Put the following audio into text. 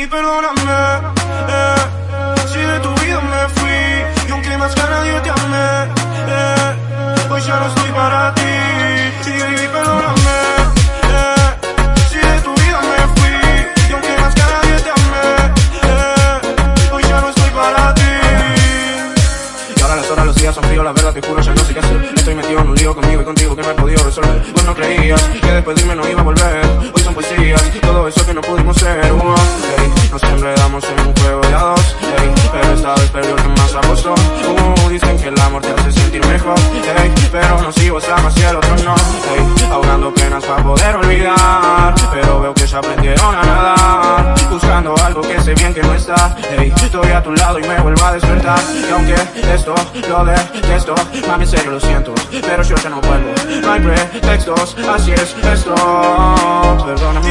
baby, perdóname. Eh, si de tu vida me fui, y aunque más que nadie te amé, eh, hoy ya no estoy para ti. Sí, baby, perdóname. Eh, si de tu vida me fui, y aunque más que nadie te amé, eh, hoy ya no estoy para ti. Y ahora las horas, los días son fríos, la verdad te juro, ya no sé qué hacer. Estoy metido en un lío conmigo y contigo que no he podido resolver. Vos no creías que después despedirme no iba a volver, hoy son poesías un juego de a dos hey, Pero esta vez que más apostó uh, Dicen que el amor te hace sentir mejor hey, Pero no sigo amas y el otro no hey, Ahogando penas para poder olvidar Pero veo que ya aprendieron a nadar Buscando algo que sé bien que no está hey, Estoy a tu lado y me vuelvo a despertar Y aunque esto lo detesto Mami, en serio lo siento Pero yo ya no vuelvo No hay pretextos, así es esto perdóname